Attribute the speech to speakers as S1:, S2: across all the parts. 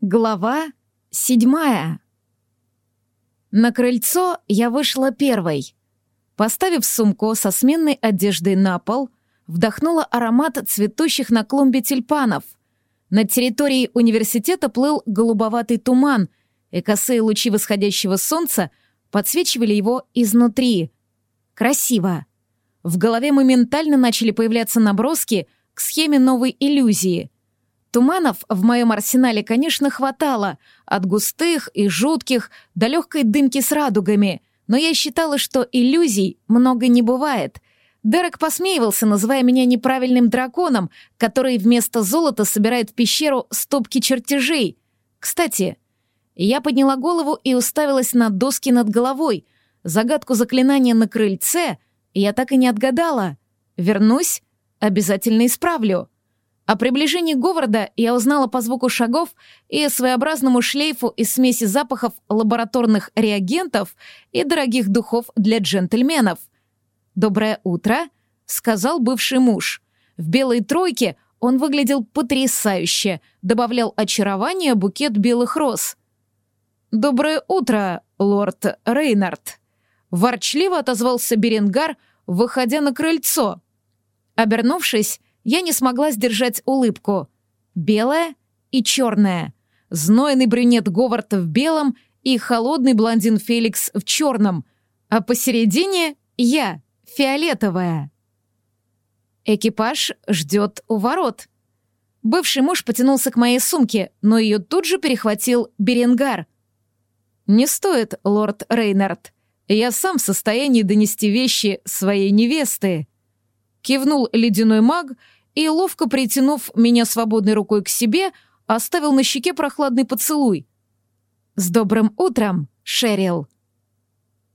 S1: Глава седьмая. На крыльцо я вышла первой. Поставив сумку со сменной одеждой на пол, вдохнула аромат цветущих на клумбе тюльпанов. Над территорией университета плыл голубоватый туман, и косые лучи восходящего солнца подсвечивали его изнутри. Красиво. В голове моментально начали появляться наброски к схеме новой иллюзии — Туманов в моем арсенале, конечно, хватало, от густых и жутких до легкой дымки с радугами, но я считала, что иллюзий много не бывает. Дерек посмеивался, называя меня неправильным драконом, который вместо золота собирает в пещеру стопки чертежей. Кстати, я подняла голову и уставилась на доски над головой. Загадку заклинания на крыльце я так и не отгадала. Вернусь, обязательно исправлю. О приближении Говарда я узнала по звуку шагов и своеобразному шлейфу из смеси запахов лабораторных реагентов и дорогих духов для джентльменов. «Доброе утро», — сказал бывший муж. В белой тройке он выглядел потрясающе, добавлял очарование букет белых роз. «Доброе утро, лорд Рейнард», — ворчливо отозвался Беренгар, выходя на крыльцо. Обернувшись, я не смогла сдержать улыбку. Белая и черная. Знойный брюнет Говард в белом и холодный блондин Феликс в черном. А посередине я, фиолетовая. Экипаж ждет у ворот. Бывший муж потянулся к моей сумке, но ее тут же перехватил Беренгар. «Не стоит, лорд Рейнард. Я сам в состоянии донести вещи своей невесты». Кивнул ледяной маг и, ловко притянув меня свободной рукой к себе, оставил на щеке прохладный поцелуй. «С добрым утром, Шерил!»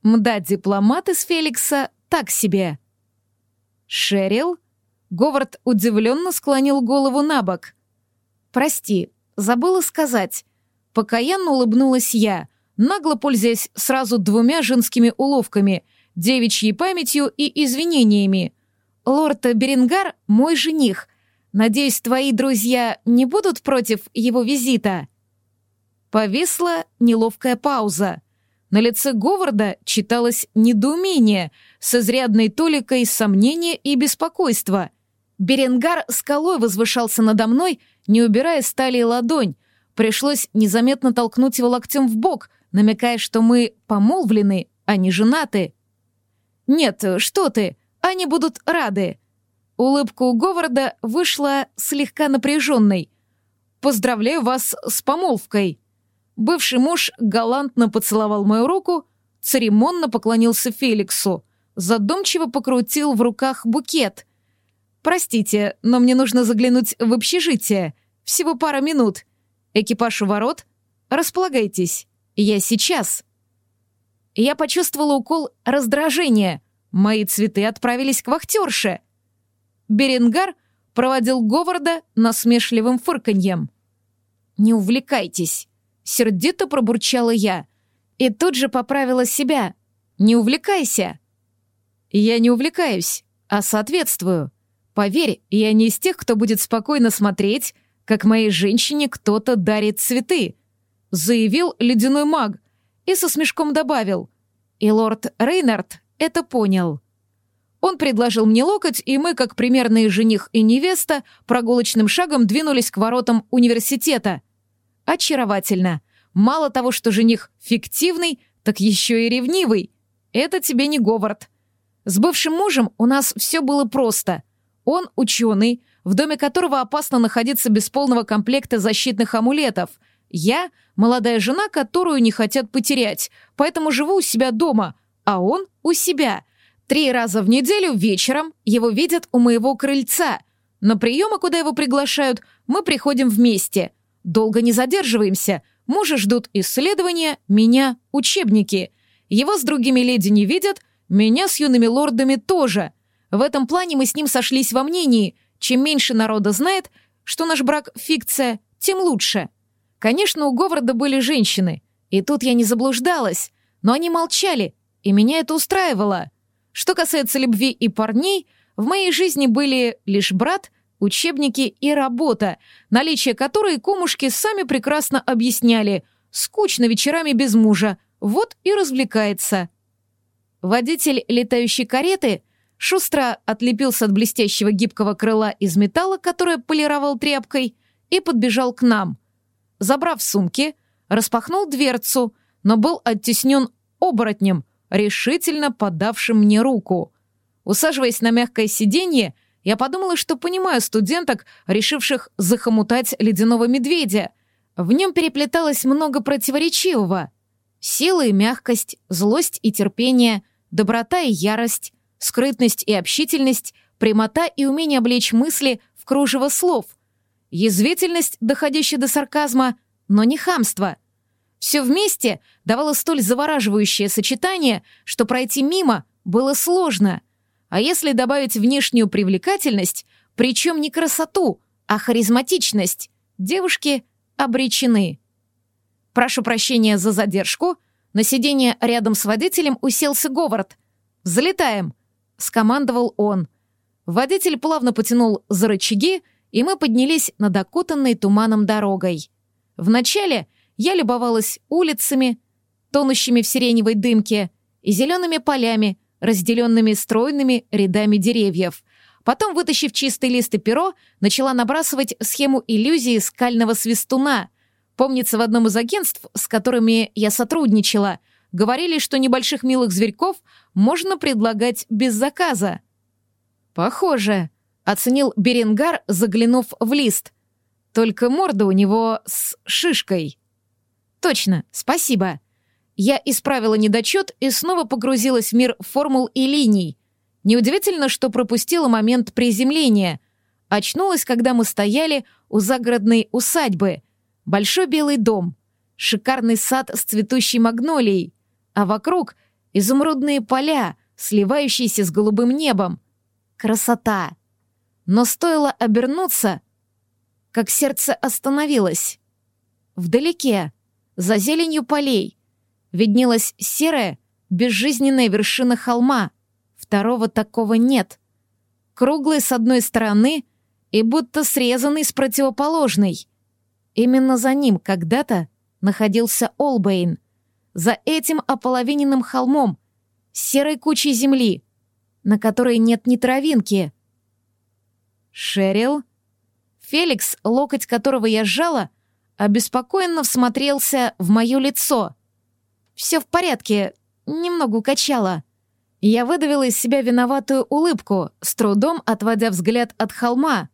S1: Мда дипломат из Феликса так себе. «Шерил?» Говард удивленно склонил голову на бок. «Прости, забыла сказать». Покаянно улыбнулась я, нагло пользуясь сразу двумя женскими уловками, девичьей памятью и извинениями — Лорд Берингар — мой жених. Надеюсь, твои друзья не будут против его визита?» Повисла неловкая пауза. На лице Говарда читалось недоумение с изрядной толикой сомнения и беспокойства. Беренгар скалой возвышался надо мной, не убирая стали ладонь. Пришлось незаметно толкнуть его локтем в бок, намекая, что мы помолвлены, а не женаты. «Нет, что ты!» Они будут рады. Улыбка у Говарда вышла слегка напряженной. «Поздравляю вас с помолвкой!» Бывший муж галантно поцеловал мою руку, церемонно поклонился Феликсу, задумчиво покрутил в руках букет. «Простите, но мне нужно заглянуть в общежитие. Всего пара минут. Экипаж у ворот? Располагайтесь. Я сейчас». Я почувствовала укол раздражения — Мои цветы отправились к вахтерше. Беренгар проводил Говарда насмешливым фырканьем. «Не увлекайтесь», — сердито пробурчала я. И тут же поправила себя. «Не увлекайся». «Я не увлекаюсь, а соответствую. Поверь, я не из тех, кто будет спокойно смотреть, как моей женщине кто-то дарит цветы», — заявил ледяной маг и со смешком добавил. «И лорд Рейнард это понял. Он предложил мне локоть, и мы, как примерные жених и невеста, прогулочным шагом двинулись к воротам университета. Очаровательно. Мало того, что жених фиктивный, так еще и ревнивый. Это тебе не Говард. С бывшим мужем у нас все было просто. Он ученый, в доме которого опасно находиться без полного комплекта защитных амулетов. Я — молодая жена, которую не хотят потерять, поэтому живу у себя дома — а он у себя. Три раза в неделю вечером его видят у моего крыльца. На приемы, куда его приглашают, мы приходим вместе. Долго не задерживаемся. Мужа ждут исследования, меня — учебники. Его с другими леди не видят, меня с юными лордами тоже. В этом плане мы с ним сошлись во мнении. Чем меньше народа знает, что наш брак — фикция, тем лучше. Конечно, у Говарда были женщины. И тут я не заблуждалась. Но они молчали, и меня это устраивало. Что касается любви и парней, в моей жизни были лишь брат, учебники и работа, наличие которой кумушки сами прекрасно объясняли. Скучно вечерами без мужа, вот и развлекается. Водитель летающей кареты шустро отлепился от блестящего гибкого крыла из металла, которое полировал тряпкой, и подбежал к нам. Забрав сумки, распахнул дверцу, но был оттеснен оборотнем, решительно подавшим мне руку. Усаживаясь на мягкое сиденье, я подумала, что понимаю студенток, решивших захомутать ледяного медведя. В нем переплеталось много противоречивого. Сила и мягкость, злость и терпение, доброта и ярость, скрытность и общительность, прямота и умение облечь мысли в кружево слов, язвительность, доходящая до сарказма, но не хамство. Все вместе давало столь завораживающее сочетание, что пройти мимо было сложно — а если добавить внешнюю привлекательность, причем не красоту, а харизматичность, девушки обречены. Прошу прощения за задержку. На сиденье рядом с водителем уселся Говард. «Взлетаем!» — скомандовал он. Водитель плавно потянул за рычаги, и мы поднялись над окутанной туманом дорогой. Вначале я любовалась улицами, тонущими в сиреневой дымке, и зелеными полями, разделенными стройными рядами деревьев. Потом, вытащив чистый лист и перо, начала набрасывать схему иллюзии скального свистуна. Помнится, в одном из агентств, с которыми я сотрудничала, говорили, что небольших милых зверьков можно предлагать без заказа. «Похоже», — оценил Беренгар, заглянув в лист. «Только морда у него с шишкой». «Точно, спасибо», я исправила недочет и снова погрузилась в мир формул и линий. Неудивительно, что пропустила момент приземления. Очнулась, когда мы стояли у загородной усадьбы. Большой белый дом, шикарный сад с цветущей магнолией, а вокруг изумрудные поля, сливающиеся с голубым небом. Красота! Но стоило обернуться, как сердце остановилось. Вдалеке, за зеленью полей — виднелась серая, безжизненная вершина холма. Второго такого нет. Круглый с одной стороны и будто срезанный с противоположной. Именно за ним когда-то находился Олбейн. За этим ополовиненным холмом, серой кучей земли, на которой нет ни травинки. Шерил? Феликс, локоть которого я сжала, обеспокоенно всмотрелся в мое лицо — все в порядке, немного укачала. Я выдавила из себя виноватую улыбку, с трудом отводя взгляд от холма.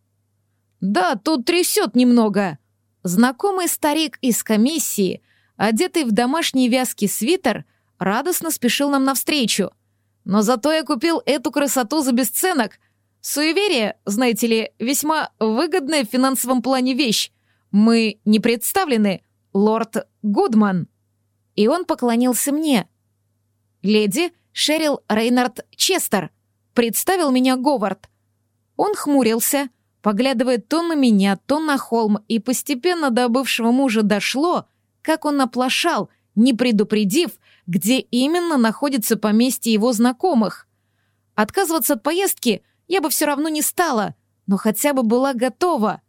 S1: «Да, тут трясет немного». Знакомый старик из комиссии, одетый в домашний вязкий свитер, радостно спешил нам навстречу. Но зато я купил эту красоту за бесценок. Суеверие, знаете ли, весьма выгодная в финансовом плане вещь. Мы не представлены, лорд Гудман и он поклонился мне. «Леди Шерил Рейнард Честер», — представил меня Говард. Он хмурился, поглядывая то на меня, то на холм, и постепенно до бывшего мужа дошло, как он оплошал, не предупредив, где именно находится поместье его знакомых. Отказываться от поездки я бы все равно не стала, но хотя бы была готова.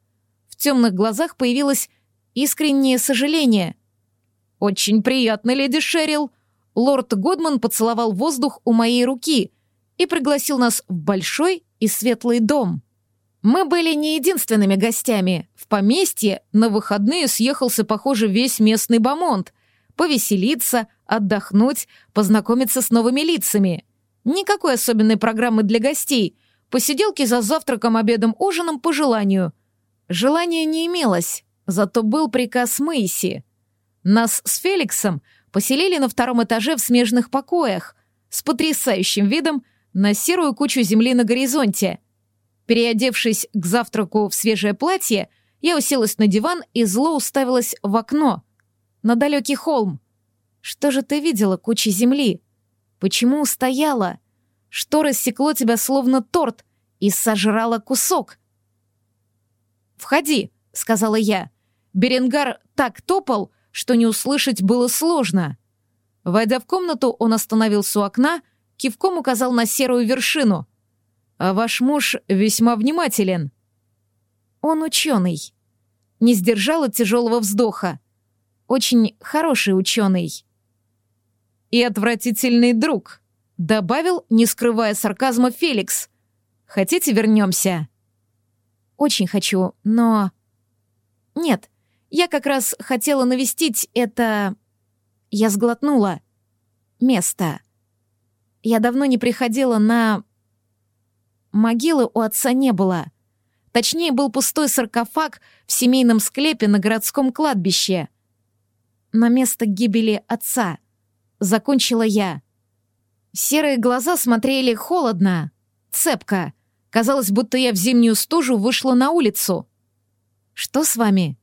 S1: Темных глазах появилось искреннее сожаление. «Очень приятно, леди Шерил!» Лорд Годман поцеловал воздух у моей руки и пригласил нас в большой и светлый дом. Мы были не единственными гостями. В поместье на выходные съехался, похоже, весь местный бомонд. Повеселиться, отдохнуть, познакомиться с новыми лицами. Никакой особенной программы для гостей. Посиделки за завтраком, обедом, ужином по желанию. Желания не имелось, зато был приказ Мэйси — нас с Феликсом поселили на втором этаже в смежных покоях с потрясающим видом на серую кучу земли на горизонте. Переодевшись к завтраку в свежее платье, я уселась на диван и зло уставилась в окно, на далекий холм. Что же ты видела, куча земли? Почему устояла? Что рассекло тебя словно торт и сожрало кусок? «Входи», — сказала я. Беренгар так топал, что не услышать было сложно. Войдя в комнату, он остановился у окна, кивком указал на серую вершину. «А ваш муж весьма внимателен». Он ученый. Не сдержала тяжелого вздоха. Очень хороший ученый. И отвратительный друг, добавил, не скрывая сарказма, Феликс. Хотите, вернемся? Очень хочу, но... Нет, я как раз хотела навестить это... Я сглотнула. Место. Я давно не приходила на... Могилы у отца не было. Точнее, был пустой саркофаг в семейном склепе на городском кладбище. На место гибели отца. Закончила я. Серые глаза смотрели холодно, цепко. Казалось, будто я в зимнюю стужу вышла на улицу. «Что с вами?»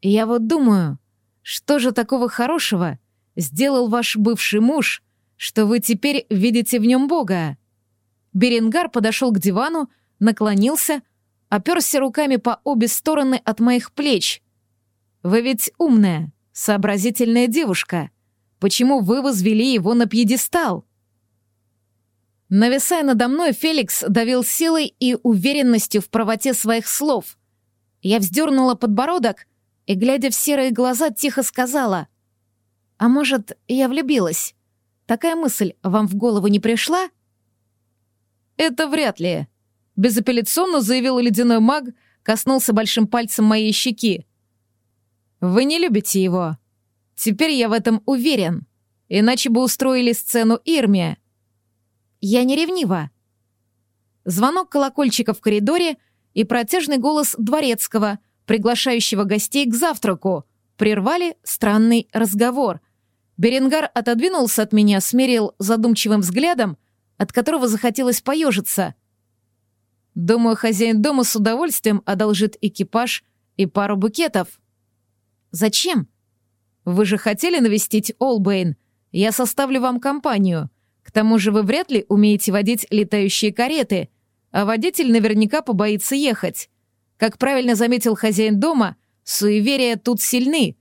S1: «Я вот думаю, что же такого хорошего сделал ваш бывший муж, что вы теперь видите в нем Бога?» Беренгар подошел к дивану, наклонился, оперся руками по обе стороны от моих плеч. «Вы ведь умная, сообразительная девушка. Почему вы возвели его на пьедестал?» Нависая надо мной, Феликс давил силой и уверенностью в правоте своих слов. Я вздернула подбородок и, глядя в серые глаза, тихо сказала. «А может, я влюбилась? Такая мысль вам в голову не пришла?» «Это вряд ли», — безапелляционно заявил ледяной маг, коснулся большим пальцем моей щеки. «Вы не любите его. Теперь я в этом уверен. Иначе бы устроили сцену Ирме». Я не ревнива. Звонок колокольчика в коридоре и протяжный голос дворецкого, приглашающего гостей к завтраку, прервали странный разговор. Беренгар отодвинулся от меня, смерил задумчивым взглядом, от которого захотелось поежиться. Думаю, хозяин дома с удовольствием одолжит экипаж и пару букетов. Зачем? Вы же хотели навестить Олбейн. Я составлю вам компанию. К тому же вы вряд ли умеете водить летающие кареты, а водитель наверняка побоится ехать. Как правильно заметил хозяин дома, суеверия тут сильны.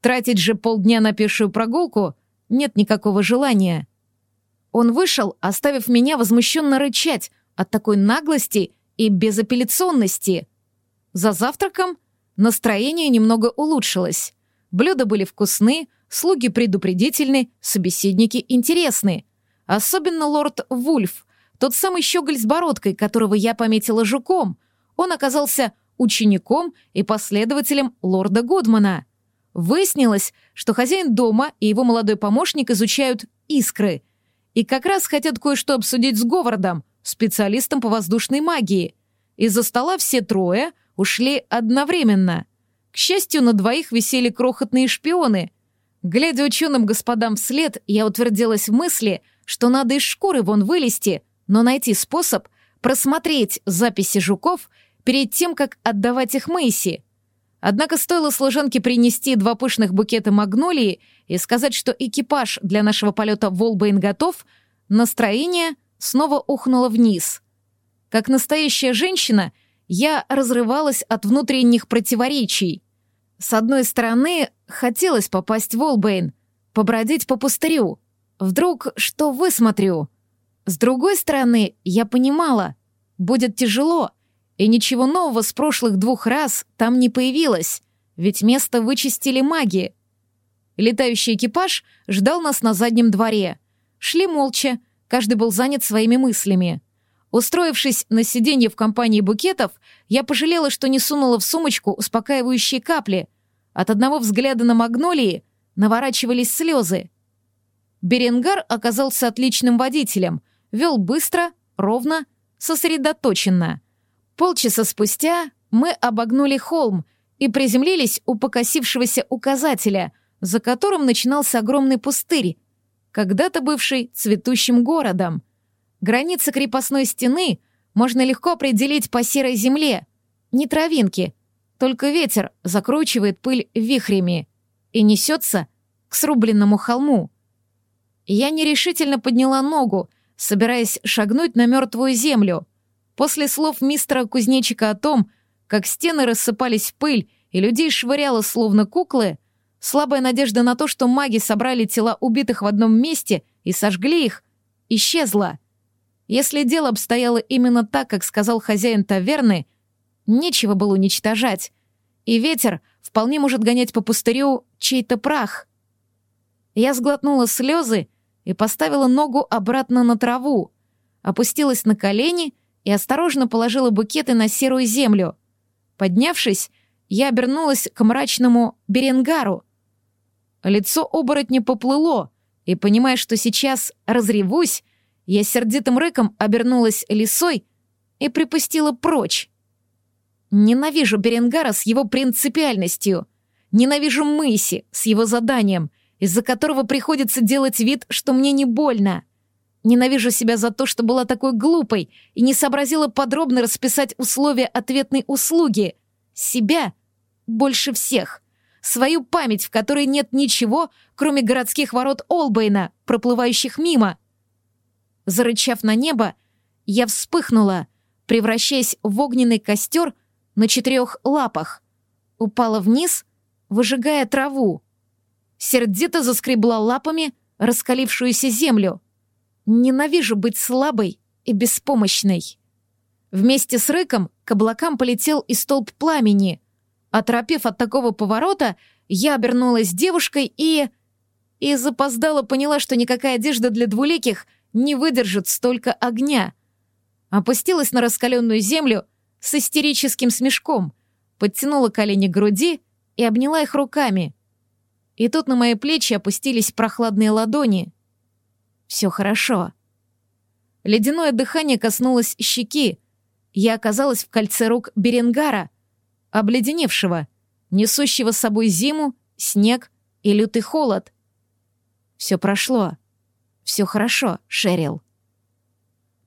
S1: Тратить же полдня на пешую прогулку нет никакого желания. Он вышел, оставив меня возмущенно рычать от такой наглости и безапелляционности. За завтраком настроение немного улучшилось. Блюда были вкусны, слуги предупредительны, собеседники интересны — Особенно лорд Вульф, тот самый щеголь с бородкой, которого я пометила жуком. Он оказался учеником и последователем лорда Годмана. Выяснилось, что хозяин дома и его молодой помощник изучают искры. И как раз хотят кое-что обсудить с Говардом, специалистом по воздушной магии. Из-за стола все трое ушли одновременно. К счастью, на двоих висели крохотные шпионы. Глядя ученым господам вслед, я утвердилась в мысли — что надо из шкуры вон вылезти, но найти способ просмотреть записи жуков перед тем, как отдавать их Мэйси. Однако стоило служанке принести два пышных букета магнолии и сказать, что экипаж для нашего полета Волбейн готов, настроение снова ухнуло вниз. Как настоящая женщина, я разрывалась от внутренних противоречий. С одной стороны, хотелось попасть в Волбейн, побродить по пустырю — Вдруг что высмотрю? С другой стороны, я понимала, будет тяжело, и ничего нового с прошлых двух раз там не появилось, ведь место вычистили маги. Летающий экипаж ждал нас на заднем дворе. Шли молча, каждый был занят своими мыслями. Устроившись на сиденье в компании букетов, я пожалела, что не сунула в сумочку успокаивающие капли. От одного взгляда на магнолии наворачивались слезы. Беренгар оказался отличным водителем, вел быстро, ровно, сосредоточенно. Полчаса спустя мы обогнули холм и приземлились у покосившегося указателя, за которым начинался огромный пустырь, когда-то бывший цветущим городом. Границы крепостной стены можно легко определить по серой земле. Не травинки, только ветер закручивает пыль вихрями и несется к срубленному холму. Я нерешительно подняла ногу, собираясь шагнуть на мертвую землю. После слов мистера Кузнечика о том, как стены рассыпались в пыль и людей швыряло словно куклы, слабая надежда на то, что маги собрали тела убитых в одном месте и сожгли их, исчезла. Если дело обстояло именно так, как сказал хозяин таверны, Нечего было уничтожать. И ветер вполне может гонять по пустырю чей-то прах. Я сглотнула слезы и поставила ногу обратно на траву, опустилась на колени и осторожно положила букеты на серую землю. Поднявшись, я обернулась к мрачному Беренгару. Лицо оборотня поплыло, и, понимая, что сейчас разревусь, я сердитым рыком обернулась лисой и припустила прочь. Ненавижу Беренгара с его принципиальностью. Ненавижу Мыси с его заданием, из-за которого приходится делать вид, что мне не больно. Ненавижу себя за то, что была такой глупой и не сообразила подробно расписать условия ответной услуги. Себя больше всех. Свою память, в которой нет ничего, кроме городских ворот Олбейна, проплывающих мимо. Зарычав на небо, я вспыхнула, превращаясь в огненный костер — на четырех лапах, упала вниз, выжигая траву. Сердито заскребла лапами раскалившуюся землю. Ненавижу быть слабой и беспомощной. Вместе с рыком к облакам полетел и столб пламени. Оторопев от такого поворота, я обернулась девушкой и... И запоздала поняла, что никакая одежда для двуликих не выдержит столько огня. Опустилась на раскаленную землю с истерическим смешком, подтянула колени к груди и обняла их руками. И тут на мои плечи опустились прохладные ладони. Все хорошо. Ледяное дыхание коснулось щеки. Я оказалась в кольце рук Беренгара, обледеневшего, несущего с собой зиму, снег и лютый холод. Все прошло. Все хорошо, Шерил.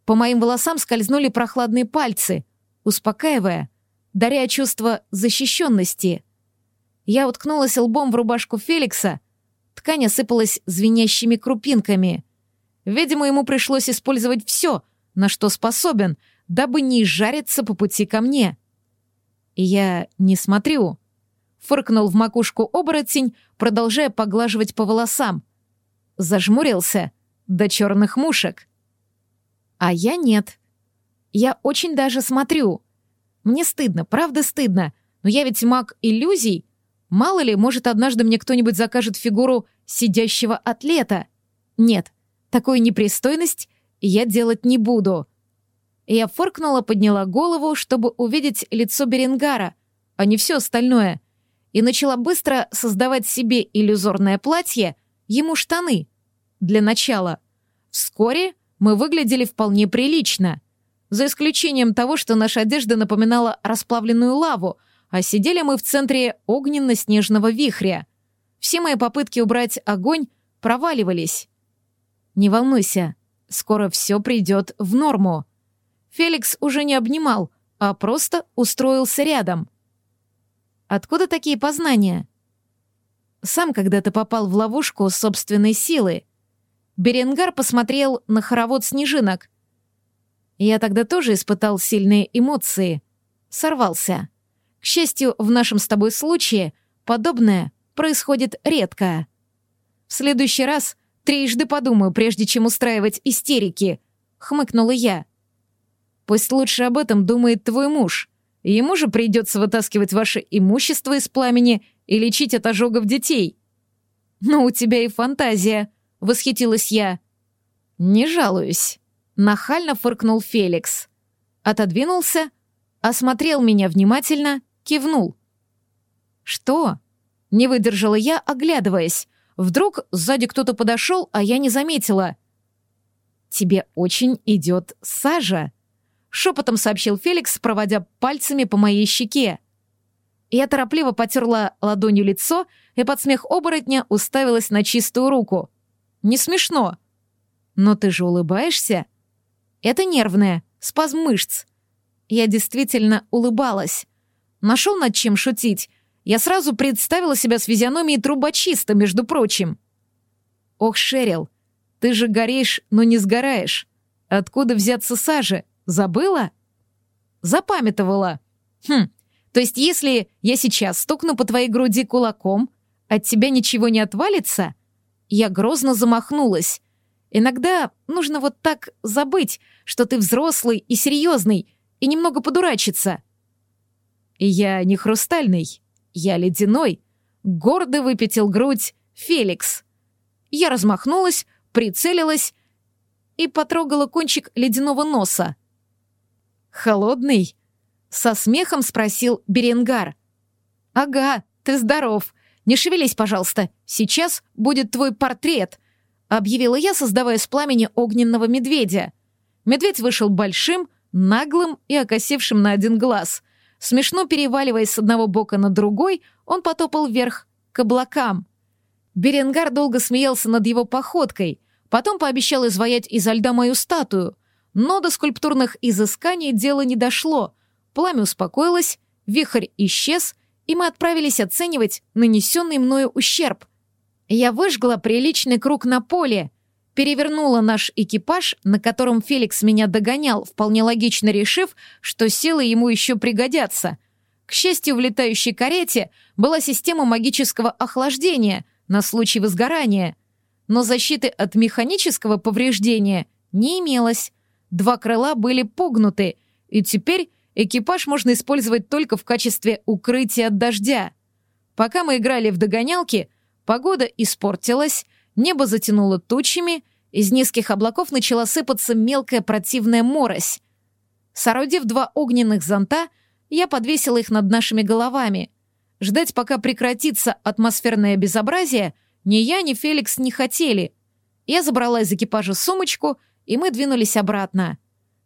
S1: По моим волосам скользнули прохладные пальцы успокаивая, даря чувство защищенности. Я уткнулась лбом в рубашку Феликса, ткань осыпалась звенящими крупинками. Видимо, ему пришлось использовать все, на что способен, дабы не жариться по пути ко мне. Я не смотрю. Фыркнул в макушку оборотень, продолжая поглаживать по волосам. Зажмурился до черных мушек. А я нет. Я очень даже смотрю. Мне стыдно, правда стыдно. Но я ведь маг иллюзий. Мало ли, может, однажды мне кто-нибудь закажет фигуру сидящего атлета. Нет, такую непристойность я делать не буду. Я фыркнула, подняла голову, чтобы увидеть лицо Беренгара, а не все остальное, и начала быстро создавать себе иллюзорное платье, ему штаны. Для начала. Вскоре мы выглядели вполне прилично — за исключением того, что наша одежда напоминала расплавленную лаву, а сидели мы в центре огненно-снежного вихря. Все мои попытки убрать огонь проваливались. «Не волнуйся, скоро все придет в норму». Феликс уже не обнимал, а просто устроился рядом. «Откуда такие познания?» «Сам когда-то попал в ловушку собственной силы». Беренгар посмотрел на хоровод снежинок — я тогда тоже испытал сильные эмоции. Сорвался. К счастью, в нашем с тобой случае подобное происходит редко. В следующий раз трижды подумаю, прежде чем устраивать истерики, хмыкнула я. Пусть лучше об этом думает твой муж. Ему же придется вытаскивать ваше имущество из пламени и лечить от ожогов детей. Но у тебя и фантазия, восхитилась я. Не жалуюсь. Нахально фыркнул Феликс. Отодвинулся, осмотрел меня внимательно, кивнул. «Что?» — не выдержала я, оглядываясь. Вдруг сзади кто-то подошел, а я не заметила. «Тебе очень идет сажа», — шепотом сообщил Феликс, проводя пальцами по моей щеке. Я торопливо потерла ладонью лицо и под смех оборотня уставилась на чистую руку. «Не смешно». «Но ты же улыбаешься?» Это нервное, спазм мышц. Я действительно улыбалась. Нашел над чем шутить. Я сразу представила себя с физиономией трубочиста, между прочим. Ох, Шерил, ты же горишь, но не сгораешь. Откуда взяться сажи? Забыла? Запамятовала. Хм, то есть если я сейчас стукну по твоей груди кулаком, от тебя ничего не отвалится? Я грозно замахнулась. Иногда нужно вот так забыть, что ты взрослый и серьезный, и немного подурачиться. Я не хрустальный, я ледяной. Гордо выпятил грудь Феликс. Я размахнулась, прицелилась и потрогала кончик ледяного носа. «Холодный?» — со смехом спросил Беренгар. «Ага, ты здоров. Не шевелись, пожалуйста. Сейчас будет твой портрет», — объявила я, создавая с пламени огненного медведя. Медведь вышел большим, наглым и окосевшим на один глаз. Смешно переваливаясь с одного бока на другой, он потопал вверх, к облакам. Беренгар долго смеялся над его походкой, потом пообещал изваять изо льда мою статую. Но до скульптурных изысканий дело не дошло. Пламя успокоилось, вихрь исчез, и мы отправились оценивать нанесенный мною ущерб. Я выжгла приличный круг на поле, перевернула наш экипаж, на котором Феликс меня догонял, вполне логично решив, что силы ему еще пригодятся. К счастью, в летающей карете была система магического охлаждения на случай возгорания, но защиты от механического повреждения не имелось. Два крыла были погнуты, и теперь экипаж можно использовать только в качестве укрытия от дождя. Пока мы играли в догонялки, погода испортилась, небо затянуло тучами, из низких облаков начала сыпаться мелкая противная морось. Соорудив два огненных зонта, я подвесила их над нашими головами. Ждать, пока прекратится атмосферное безобразие, ни я, ни Феликс не хотели. Я забрала из экипажа сумочку, и мы двинулись обратно.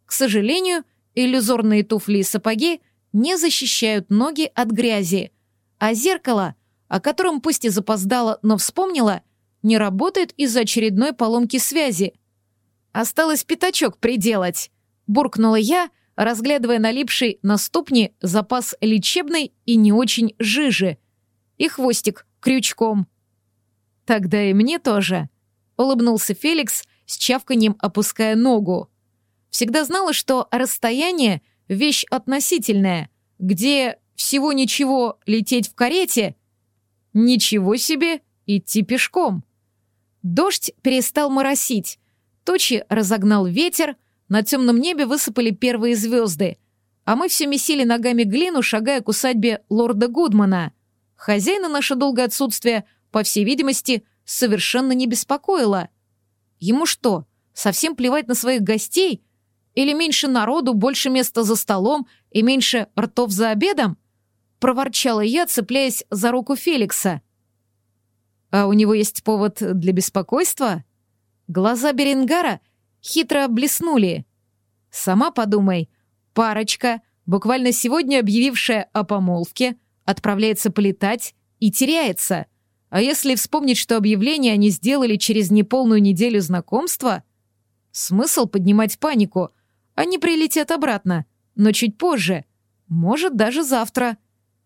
S1: К сожалению, Иллюзорные туфли и сапоги не защищают ноги от грязи, а зеркало, о котором пусть и запоздала, но вспомнила, не работает из-за очередной поломки связи. «Осталось пятачок приделать», — буркнула я, разглядывая налипший на ступни запас лечебной и не очень жижи. И хвостик крючком. «Тогда и мне тоже», — улыбнулся Феликс, с чавканием опуская ногу. Всегда знала, что расстояние — вещь относительная, где всего ничего лететь в карете, ничего себе идти пешком. Дождь перестал моросить, тучи разогнал ветер, на темном небе высыпали первые звезды, а мы все месили ногами глину, шагая к усадьбе лорда Гудмана. Хозяина наше долгое отсутствие, по всей видимости, совершенно не беспокоило. Ему что, совсем плевать на своих гостей — или меньше народу, больше места за столом и меньше ртов за обедом?» — проворчала я, цепляясь за руку Феликса. «А у него есть повод для беспокойства?» Глаза Беренгара хитро блеснули. «Сама подумай, парочка, буквально сегодня объявившая о помолвке, отправляется полетать и теряется. А если вспомнить, что объявление они сделали через неполную неделю знакомства, смысл поднимать панику — они прилетят обратно, но чуть позже. Может, даже завтра.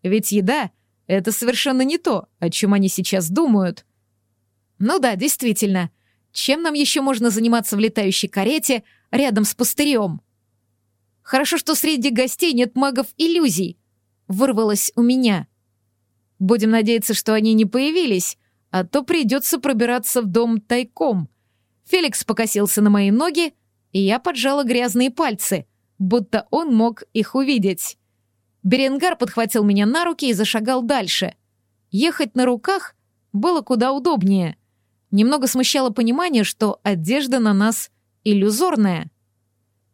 S1: Ведь еда — это совершенно не то, о чем они сейчас думают. Ну да, действительно. Чем нам еще можно заниматься в летающей карете рядом с пустырем? Хорошо, что среди гостей нет магов иллюзий. Вырвалось у меня. Будем надеяться, что они не появились, а то придется пробираться в дом тайком. Феликс покосился на мои ноги, и я поджала грязные пальцы, будто он мог их увидеть. Беренгар подхватил меня на руки и зашагал дальше. Ехать на руках было куда удобнее. Немного смущало понимание, что одежда на нас иллюзорная.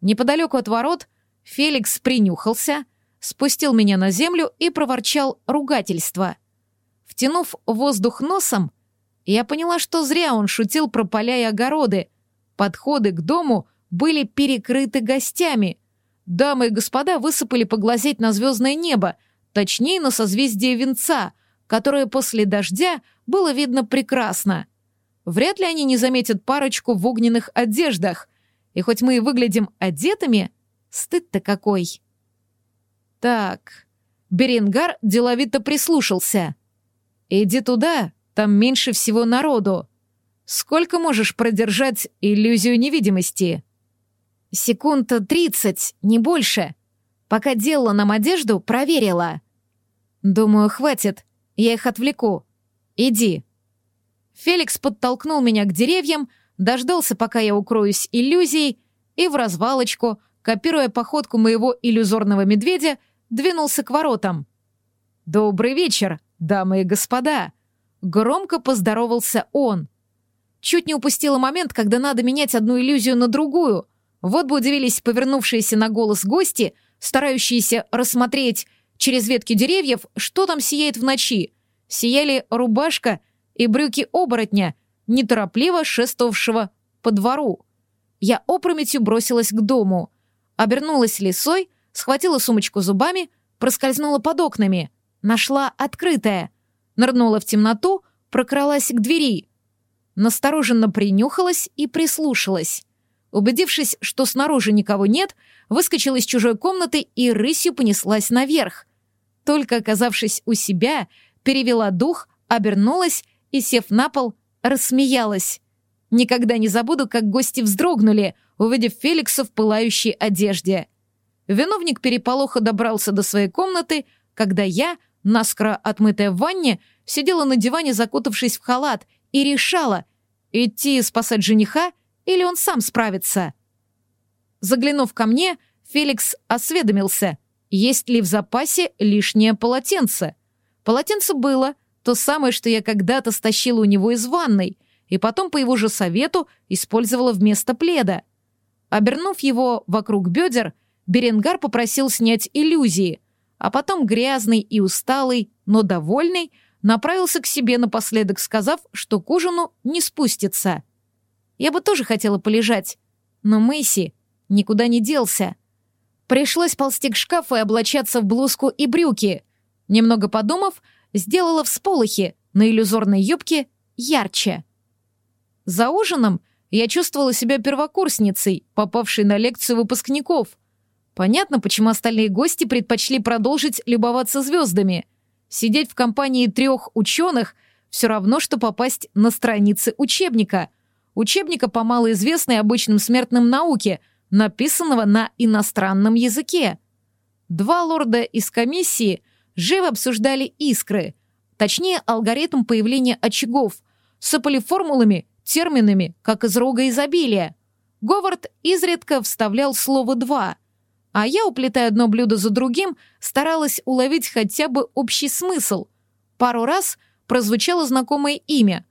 S1: Неподалеку от ворот Феликс принюхался, спустил меня на землю и проворчал ругательство. Втянув воздух носом, я поняла, что зря он шутил про поля и огороды. Подходы к дому были перекрыты гостями. Дамы и господа высыпали поглазеть на звездное небо, точнее, на созвездие Венца, которое после дождя было видно прекрасно. Вряд ли они не заметят парочку в огненных одеждах. И хоть мы и выглядим одетыми, стыд-то какой. Так, Беренгар деловито прислушался. «Иди туда, там меньше всего народу. Сколько можешь продержать иллюзию невидимости?» Секунд тридцать, не больше. Пока делала нам одежду, проверила. Думаю, хватит. Я их отвлеку. Иди. Феликс подтолкнул меня к деревьям, дождался, пока я укроюсь иллюзией, и в развалочку, копируя походку моего иллюзорного медведя, двинулся к воротам. «Добрый вечер, дамы и господа!» Громко поздоровался он. Чуть не упустила момент, когда надо менять одну иллюзию на другую. Вот бы удивились повернувшиеся на голос гости, старающиеся рассмотреть через ветки деревьев, что там сияет в ночи. Сияли рубашка и брюки оборотня, неторопливо шествовавшего по двору. Я опрометью бросилась к дому, обернулась лисой, схватила сумочку зубами, проскользнула под окнами, нашла открытое, нырнула в темноту, прокралась к двери. Настороженно принюхалась и прислушалась. Убедившись, что снаружи никого нет, выскочила из чужой комнаты и рысью понеслась наверх. Только оказавшись у себя, перевела дух, обернулась и, сев на пол, рассмеялась. Никогда не забуду, как гости вздрогнули, увидев Феликса в пылающей одежде. Виновник переполоха добрался до своей комнаты, когда я, наскоро отмытая в ванне, сидела на диване, закутавшись в халат, и решала, идти спасать жениха или он сам справится. Заглянув ко мне, Феликс осведомился, есть ли в запасе лишнее полотенце. Полотенце было, то самое, что я когда-то стащила у него из ванной, и потом по его же совету использовала вместо пледа. Обернув его вокруг бедер, Беренгар попросил снять иллюзии, а потом грязный и усталый, но довольный, направился к себе напоследок, сказав, что к ужину не спустится. Я бы тоже хотела полежать, но Мэйси никуда не делся. Пришлось ползти к шкафу и облачаться в блузку и брюки. Немного подумав, сделала всполохи на иллюзорной юбке ярче. За ужином я чувствовала себя первокурсницей, попавшей на лекцию выпускников. Понятно, почему остальные гости предпочли продолжить любоваться звездами. Сидеть в компании трех ученых все равно, что попасть на страницы учебника. Учебника по малоизвестной обычным смертным науке, написанного на иностранном языке. Два лорда из комиссии живо обсуждали искры, точнее, алгоритм появления очагов, сыпали формулами терминами, как из рога изобилия. Говард изредка вставлял слово «два», а я, уплетая одно блюдо за другим, старалась уловить хотя бы общий смысл. Пару раз прозвучало знакомое имя.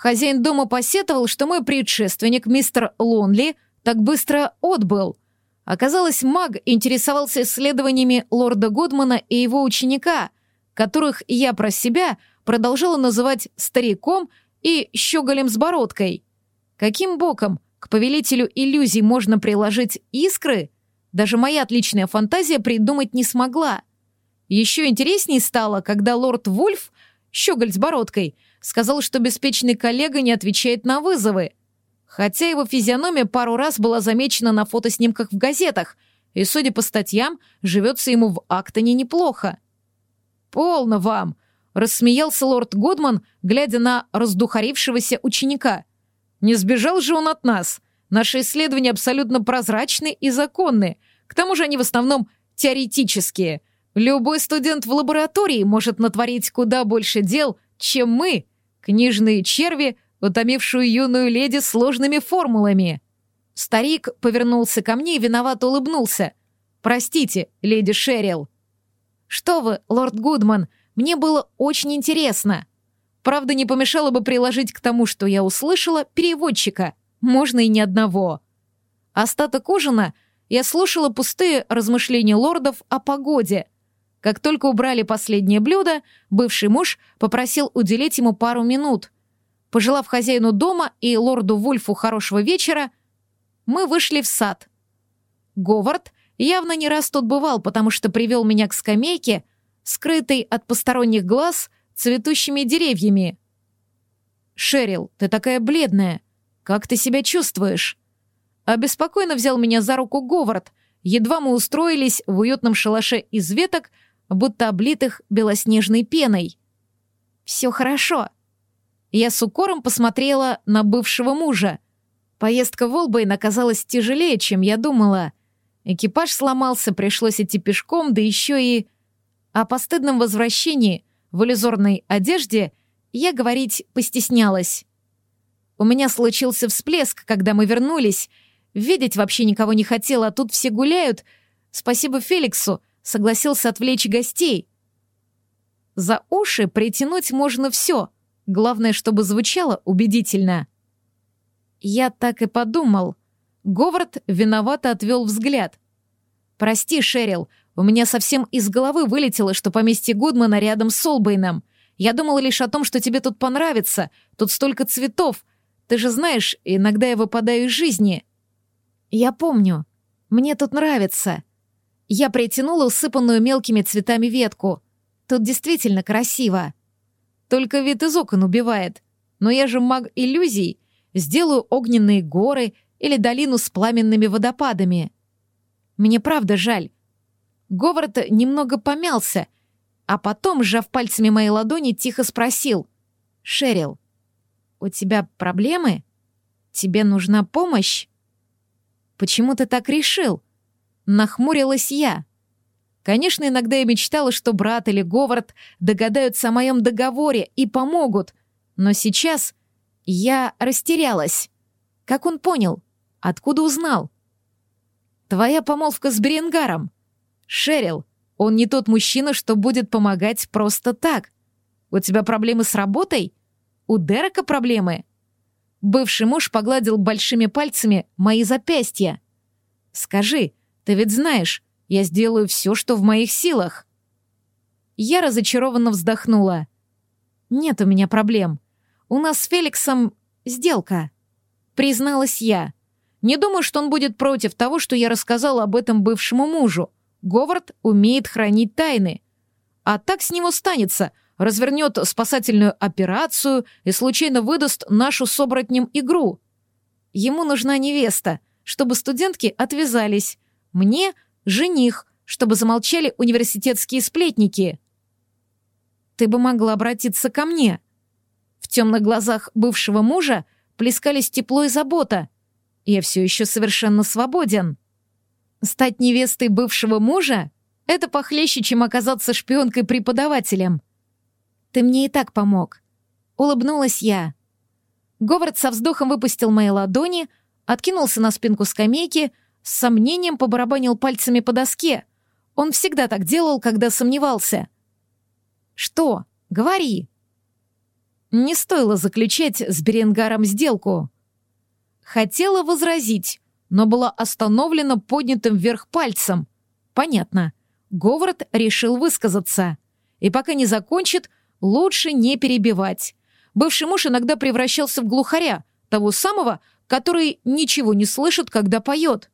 S1: Хозяин дома посетовал, что мой предшественник, мистер Лонли, так быстро отбыл. Оказалось, маг интересовался исследованиями лорда Годмана и его ученика, которых я про себя продолжала называть стариком и щеголем с бородкой. Каким боком к повелителю иллюзий можно приложить искры, даже моя отличная фантазия придумать не смогла. Еще интересней стало, когда лорд Вульф, щеголь с бородкой, сказал, что беспечный коллега не отвечает на вызовы. Хотя его физиономия пару раз была замечена на фотоснимках в газетах, и, судя по статьям, живется ему в Актоне неплохо. «Полно вам!» Рассмеялся лорд Годман, глядя на раздухарившегося ученика. «Не сбежал же он от нас. Наши исследования абсолютно прозрачны и законны. К тому же они в основном теоретические. Любой студент в лаборатории может натворить куда больше дел, чем мы, книжные черви, утомившую юную леди сложными формулами». Старик повернулся ко мне и виновато улыбнулся. «Простите, леди Шерил». «Что вы, лорд Гудман, мне было очень интересно. Правда, не помешало бы приложить к тому, что я услышала, переводчика. Можно и ни одного. Остаток ужина я слушала пустые размышления лордов о погоде. Как только убрали последнее блюдо, бывший муж попросил уделить ему пару минут. Пожелав хозяину дома и лорду Вульфу хорошего вечера, мы вышли в сад. Говард явно не раз тут бывал, потому что привел меня к скамейке, скрытой от посторонних глаз цветущими деревьями. «Шерил, ты такая бледная. Как ты себя чувствуешь?» Обеспокоенно взял меня за руку Говард. Едва мы устроились в уютном шалаше из веток, будто облитых белоснежной пеной. «Все хорошо». Я с укором посмотрела на бывшего мужа. Поездка в Олбейн оказалась тяжелее, чем я думала. Экипаж сломался, пришлось идти пешком, да еще и... О постыдном возвращении в иллюзорной одежде я говорить постеснялась. У меня случился всплеск, когда мы вернулись. Видеть вообще никого не хотела, а тут все гуляют. Спасибо Феликсу, согласился отвлечь гостей. За уши притянуть можно все, главное, чтобы звучало убедительно. Я так и подумал. Говард виновато отвел взгляд. «Прости, Шерил, у меня совсем из головы вылетело, что поместье Гудмана рядом с Олбейном. Я думала лишь о том, что тебе тут понравится. Тут столько цветов. Ты же знаешь, иногда я выпадаю из жизни». «Я помню. Мне тут нравится». Я притянула усыпанную мелкими цветами ветку. Тут действительно красиво. Только вид из окон убивает. Но я же маг иллюзий. Сделаю огненные горы или долину с пламенными водопадами. Мне правда жаль. Говард немного помялся, а потом, сжав пальцами моей ладони, тихо спросил. «Шерил, у тебя проблемы? Тебе нужна помощь?» «Почему ты так решил?» Нахмурилась я. Конечно, иногда я мечтала, что брат или Говард догадаются о моем договоре и помогут, но сейчас я растерялась. Как он понял? Откуда узнал? Твоя помолвка с Беренгаром. Шерил, он не тот мужчина, что будет помогать просто так. У тебя проблемы с работой? У Дерека проблемы? Бывший муж погладил большими пальцами мои запястья. Скажи, ты ведь знаешь, я сделаю все, что в моих силах. Я разочарованно вздохнула. Нет у меня проблем. У нас с Феликсом сделка. Призналась я. Не думаю, что он будет против того, что я рассказала об этом бывшему мужу. Говард умеет хранить тайны. А так с него станется, развернет спасательную операцию и случайно выдаст нашу с оборотнем игру. Ему нужна невеста, чтобы студентки отвязались. Мне — жених, чтобы замолчали университетские сплетники. Ты бы могла обратиться ко мне. В темных глазах бывшего мужа плескались тепло и забота — я все еще совершенно свободен. Стать невестой бывшего мужа — это похлеще, чем оказаться шпионкой-преподавателем. Ты мне и так помог. Улыбнулась я. Говард со вздохом выпустил мои ладони, откинулся на спинку скамейки, с сомнением побарабанил пальцами по доске. Он всегда так делал, когда сомневался. «Что? Говори!» Не стоило заключать с Беренгаром сделку. Хотела возразить, но была остановлена поднятым вверх пальцем. Понятно. Говард решил высказаться. И пока не закончит, лучше не перебивать. Бывший муж иногда превращался в глухаря, того самого, который ничего не слышит, когда поет.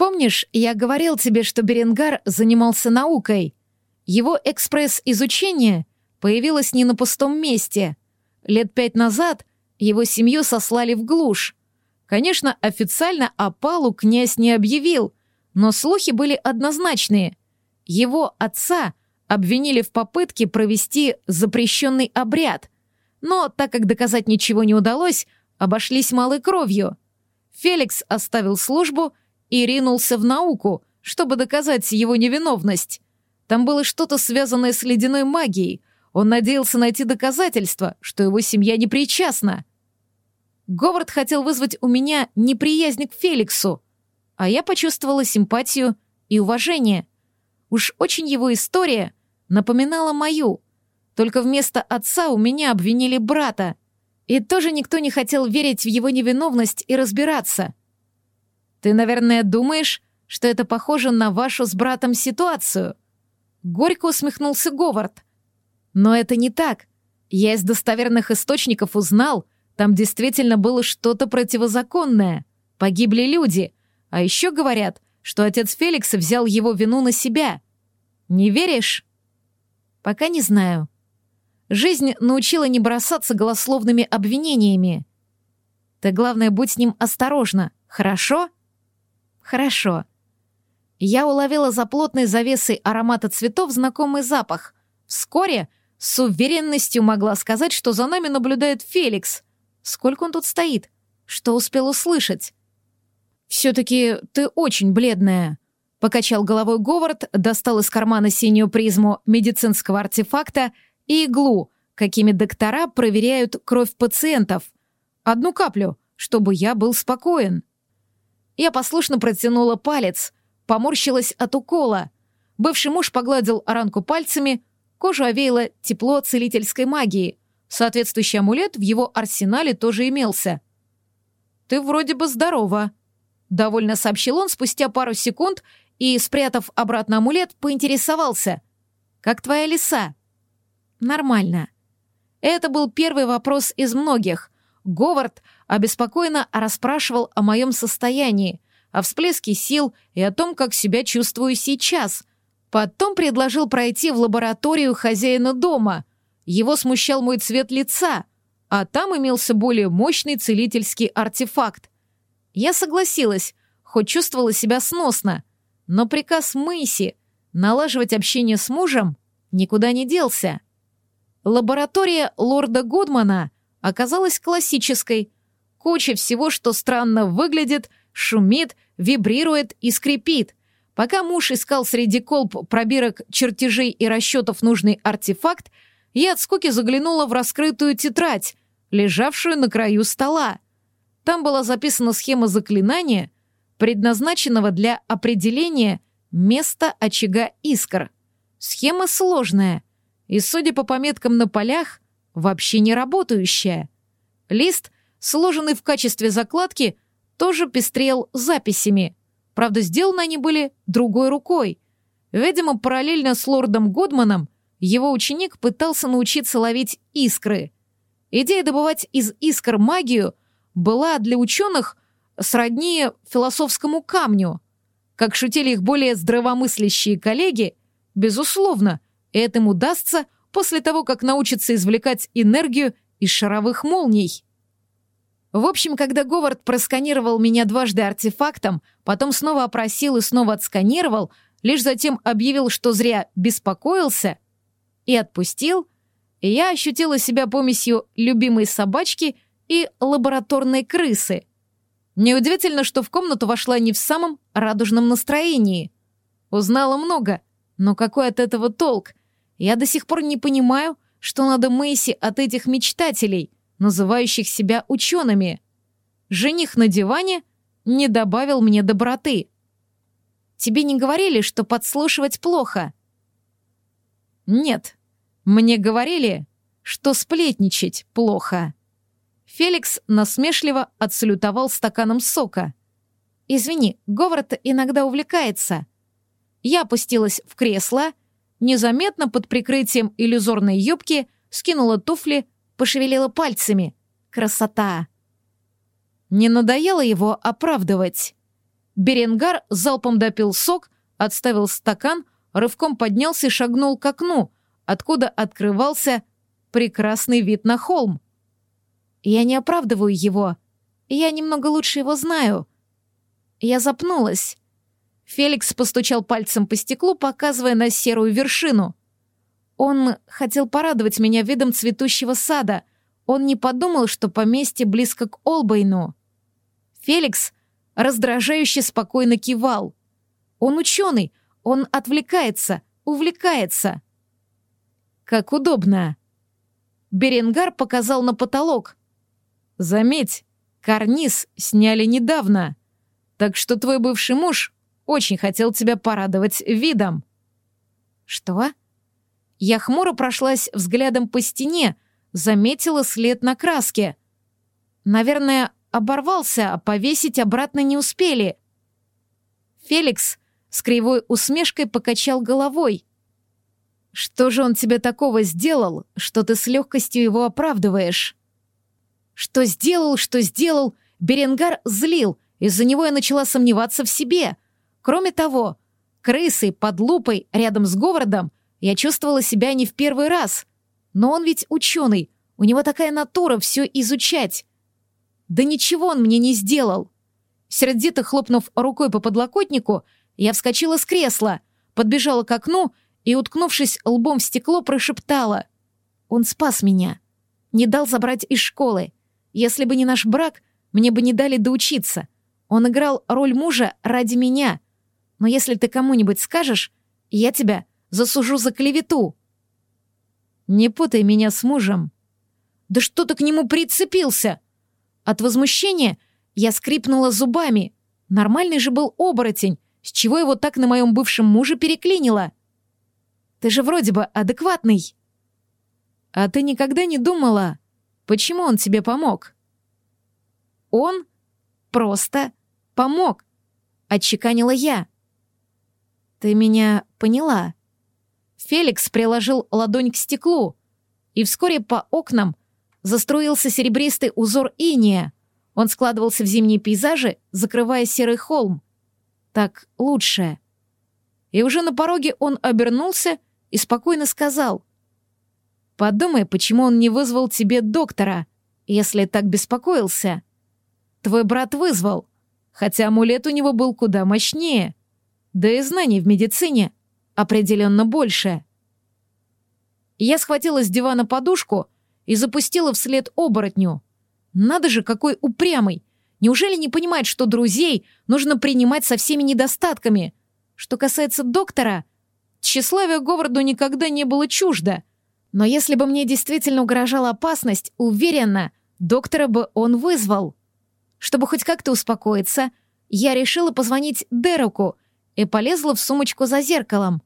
S1: Помнишь, я говорил тебе, что Беренгар занимался наукой? Его экспресс-изучение появилось не на пустом месте. Лет пять назад его семью сослали в глушь. Конечно, официально опалу князь не объявил, но слухи были однозначные. Его отца обвинили в попытке провести запрещенный обряд, но так как доказать ничего не удалось, обошлись малой кровью. Феликс оставил службу и ринулся в науку, чтобы доказать его невиновность. Там было что-то связанное с ледяной магией. Он надеялся найти доказательства, что его семья не причастна. Говард хотел вызвать у меня неприязнь к Феликсу, а я почувствовала симпатию и уважение. Уж очень его история напоминала мою, только вместо отца у меня обвинили брата, и тоже никто не хотел верить в его невиновность и разбираться. Ты, наверное, думаешь, что это похоже на вашу с братом ситуацию? Горько усмехнулся Говард. Но это не так. Я из достоверных источников узнал, там действительно было что-то противозаконное. Погибли люди. А еще говорят, что отец Феликса взял его вину на себя. Не веришь? Пока не знаю. Жизнь научила не бросаться голословными обвинениями. Ты, главное, будь с ним осторожна, хорошо? Хорошо. Я уловила за плотной завесой аромата цветов знакомый запах. Вскоре с уверенностью могла сказать, что за нами наблюдает Феликс — Сколько он тут стоит? Что успел услышать? «Все-таки ты очень бледная», — покачал головой Говард, достал из кармана синюю призму медицинского артефакта и иглу, какими доктора проверяют кровь пациентов. «Одну каплю, чтобы я был спокоен». Я послушно протянула палец, поморщилась от укола. Бывший муж погладил ранку пальцами, кожу овеяло тепло целительской магии. Соответствующий амулет в его арсенале тоже имелся. «Ты вроде бы здорова», — довольно сообщил он спустя пару секунд и, спрятав обратно амулет, поинтересовался. «Как твоя лиса?» «Нормально». Это был первый вопрос из многих. Говард обеспокоенно расспрашивал о моем состоянии, о всплеске сил и о том, как себя чувствую сейчас. Потом предложил пройти в лабораторию хозяина дома. Его смущал мой цвет лица, а там имелся более мощный целительский артефакт. Я согласилась, хоть чувствовала себя сносно, но приказ Мэйси налаживать общение с мужем никуда не делся. Лаборатория лорда Гудмана оказалась классической. Куча всего, что странно выглядит, шумит, вибрирует и скрипит. Пока муж искал среди колб пробирок чертежей и расчетов нужный артефакт, я от скуки заглянула в раскрытую тетрадь, лежавшую на краю стола. Там была записана схема заклинания, предназначенного для определения места очага искр. Схема сложная — и, судя по пометкам на полях, вообще не работающая. Лист, сложенный в качестве закладки, тоже пестрел записями. Правда, сделаны они были другой рукой. Видимо, параллельно с лордом Годманом его ученик пытался научиться ловить искры. Идея добывать из искр магию была для ученых сродни философскому камню. Как шутили их более здравомыслящие коллеги, безусловно — это им удастся после того, как научится извлекать энергию из шаровых молний. В общем, когда Говард просканировал меня дважды артефактом, потом снова опросил и снова отсканировал, лишь затем объявил, что зря беспокоился, и отпустил, я ощутила себя помесью любимой собачки и лабораторной крысы. Неудивительно, что в комнату вошла не в самом радужном настроении. Узнала много, но какой от этого толк? Я до сих пор не понимаю, что надо Мэйси от этих мечтателей, называющих себя учеными. Жених на диване не добавил мне доброты. Тебе не говорили, что подслушивать плохо? Нет, мне говорили, что сплетничать плохо. Феликс насмешливо отсалютовал стаканом сока. «Извини, Говард иногда увлекается». Я опустилась в кресло незаметно под прикрытием иллюзорной юбки скинула туфли, пошевелила пальцами. Красота! Не надоело его оправдывать. Беренгар залпом допил сок, отставил стакан, рывком поднялся и шагнул к окну, откуда открывался прекрасный вид на холм. Я не оправдываю его. Я немного лучше его знаю. Я запнулась. Феликс постучал пальцем по стеклу, показывая на серую вершину. Он хотел порадовать меня видом цветущего сада. Он не подумал, что поместье близко к Олбейну. Феликс раздражающе спокойно кивал. Он ученый, он отвлекается, увлекается. Как удобно. Беренгар показал на потолок. Заметь, карниз сняли недавно. Так что твой бывший муж очень хотел тебя порадовать видом». «Что?» Я хмуро прошлась взглядом по стене, заметила след на краске. Наверное, оборвался, а повесить обратно не успели. Феликс с кривой усмешкой покачал головой. «Что же он тебе такого сделал, что ты с легкостью его оправдываешь?» «Что сделал, что сделал?» Беренгар злил, из-за него я начала сомневаться в себе — Кроме того, крысой под лупой рядом с Говардом я чувствовала себя не в первый раз. Но он ведь ученый, у него такая натура все изучать. Да ничего он мне не сделал. Сердито хлопнув рукой по подлокотнику, я вскочила с кресла, подбежала к окну и, уткнувшись лбом в стекло, прошептала. Он спас меня. Не дал забрать из школы. Если бы не наш брак, мне бы не дали доучиться. Он играл роль мужа ради меня — но если ты кому-нибудь скажешь, я тебя засужу за клевету». «Не путай меня с мужем». «Да что ты к нему прицепился?» От возмущения я скрипнула зубами. Нормальный же был оборотень, С чего его так на моем бывшем муже переклинило? Ты же вроде бы адекватный. А ты никогда не думала, почему он тебе помог? Он просто помог, отчеканила я. Ты меня поняла? Феликс приложил ладонь к стеклу, и вскоре по окнам заструился серебристый узор иния. Он складывался в зимние пейзажи, закрывая серый холм. Так лучше. И уже на пороге он обернулся и спокойно сказал. «Подумай, почему он не вызвал тебе доктора, если так беспокоился. Твой брат вызвал, хотя амулет у него был куда мощнее. Да и знаний в медицине определенно больше». Я схватила с дивана подушку и запустила вслед оборотню. Надо же, какой упрямый! Неужели не понимает, что друзей нужно принимать со всеми недостатками? Что касается доктора, тщеславие Говарду никогда не было чуждо. Но если бы мне действительно угрожала опасность, уверена, доктора бы он вызвал. Чтобы хоть как-то успокоиться, я решила позвонить Дереку и полезла в сумочку за зеркалом.